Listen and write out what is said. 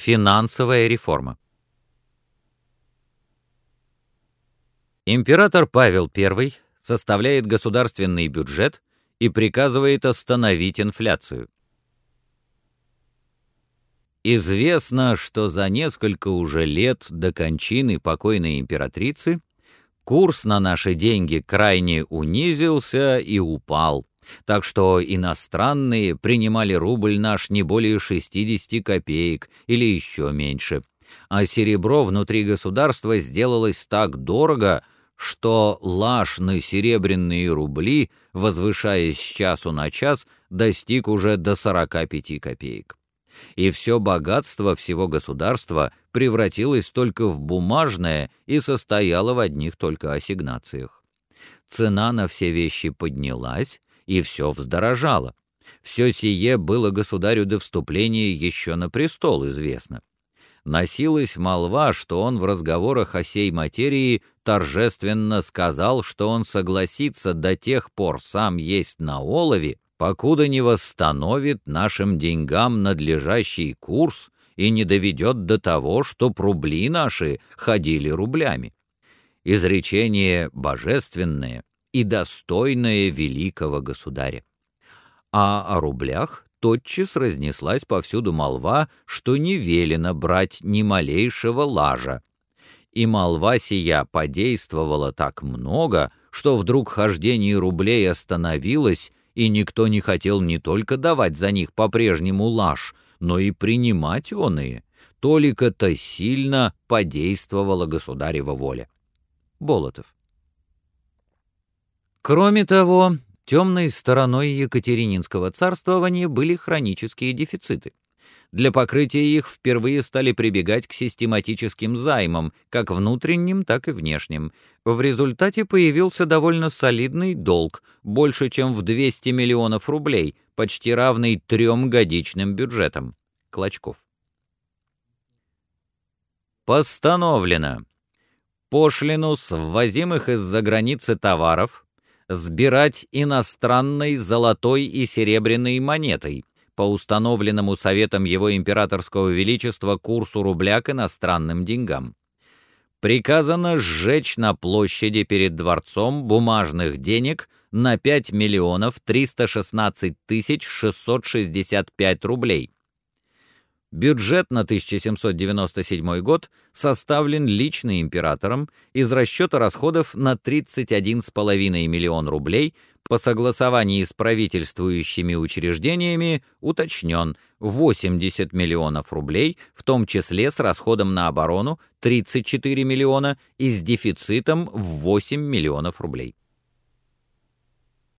Финансовая реформа. Император Павел I составляет государственный бюджет и приказывает остановить инфляцию. Известно, что за несколько уже лет до кончины покойной императрицы курс на наши деньги крайне унизился и упал, так что иностранные принимали рубль наш не более 60 копеек или еще меньше, а серебро внутри государства сделалось так дорого, что лаш на серебряные рубли, возвышаясь с часу на час, достиг уже до 45 копеек и все богатство всего государства превратилось только в бумажное и состояло в одних только ассигнациях. Цена на все вещи поднялась, и все вздорожало. Все сие было государю до вступления еще на престол известно. Носилась молва, что он в разговорах о сей материи торжественно сказал, что он согласится до тех пор сам есть на олове, покуда не восстановит нашим деньгам надлежащий курс и не доведет до того, что рубли наши ходили рублями. Изречение божественное и достойное великого государя. А о рублях тотчас разнеслась повсюду молва, что не велено брать ни малейшего лажа. И молва сия подействовала так много, что вдруг хождение рублей остановилось, и никто не хотел не только давать за них по-прежнему лаж, но и принимать оные. Толика-то сильно подействовала государева воля. Болотов. Кроме того, темной стороной Екатерининского царствования были хронические дефициты. Для покрытия их впервые стали прибегать к систематическим займам, как внутренним, так и внешним. В результате появился довольно солидный долг, больше чем в 200 миллионов рублей, почти равный трем годичным бюджетам. Клочков. Постановлено пошлину с ввозимых из-за границы товаров сбирать иностранной золотой и серебряной монетой, по установленному Советом Его Императорского Величества курсу рубля к иностранным деньгам. Приказано сжечь на площади перед дворцом бумажных денег на 5 миллионов 316 тысяч 665 рублей. Бюджет на 1797 год составлен лично императором из расчета расходов на 31,5 миллион рублей по согласовании с правительствующими учреждениями уточнен 80 миллионов рублей, в том числе с расходом на оборону 34 миллиона и с дефицитом в 8 миллионов рублей.